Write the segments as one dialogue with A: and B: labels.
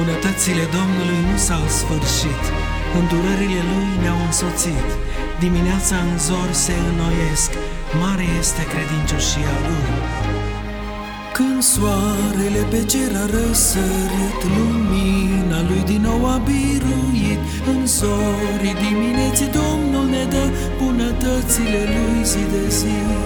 A: Bunătățile Domnului nu s-au sfârșit, îndurările Lui ne-au însoțit. Dimineața în zor se înnoiesc, mare este credincioșia Lui. Când soarele pe cer a răsărit, lumina Lui din nou a biruit, în zorii dimineții Domnul ne dă bunătățile Lui zi de zi.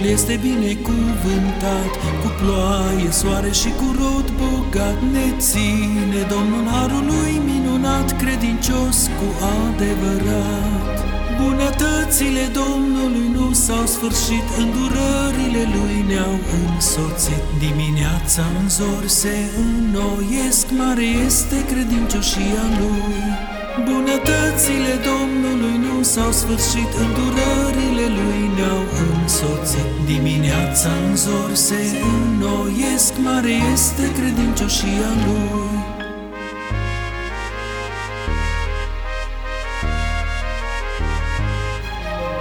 A: Pământul este binecuvântat Cu ploaie, soare și cu rod bogat Ne ține Domnul Harului minunat Credincios cu adevărat Bunătățile Domnului nu s-au sfârșit Îndurările Lui ne-au însoțit Dimineața în zor se înnoiesc Mare este credincioșia Lui Bunătățile Domnului nu s-au sfârșit, îndurările Lui ne-au însoțit. Dimineața în zor se înnoiesc, mare este credincioșia Lui.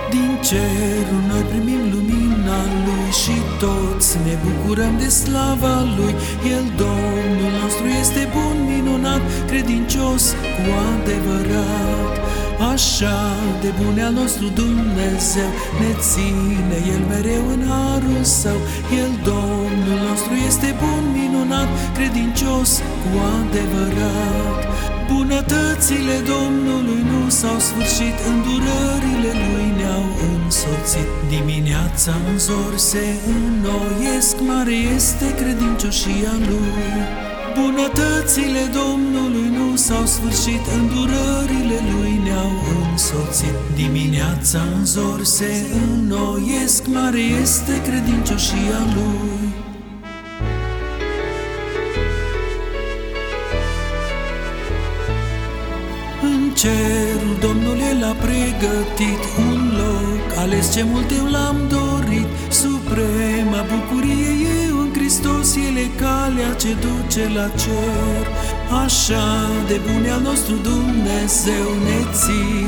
A: Din cerul noi primim lumina Lui și toți ne bucurăm de slava Lui. El, Domnul nostru, este bun, minunat, credincios cu adevărat. Așa de bun al nostru Dumnezeu ne ține El mereu în harul Său. El, Domnul nostru, este bun, minunat, credincios cu adevărat. Bunătățile Domnului nu s-au sfârșit, îndurările Lui ne-au însoțit. Dimineața în zor se înnoiesc, mare este credincioșia Lui. Bunătățile Domnului nu s-au sfârșit, îndurările Lui ne-au însoțit. Dimineața în zor se înnoiesc, mare este credincioșia Lui. În cerul Domnul El a pregătit un loc Ales ce mult eu l-am dorit Suprema bucurie e în Hristos El e calea ce duce la cer Așa de bun al nostru Dumnezeu ne ține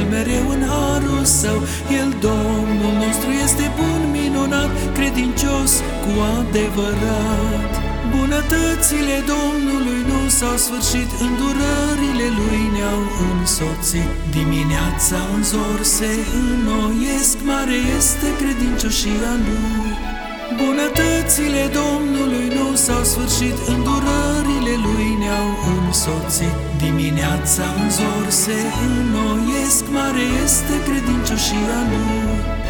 A: El mereu în harul Său El Domnul nostru este bun, minunat Credincios cu adevărat Bunătățile Domnului nu s-au sfârșit, îndurările Lui ne-au însoțit. Dimineața în zor se înnoiesc, mare este credincioșia Lui. Bunătățile Domnului nu s-au sfârșit, îndurările Lui ne-au însoțit. Dimineața în zor se înnoiesc, mare este credincioșia Lui.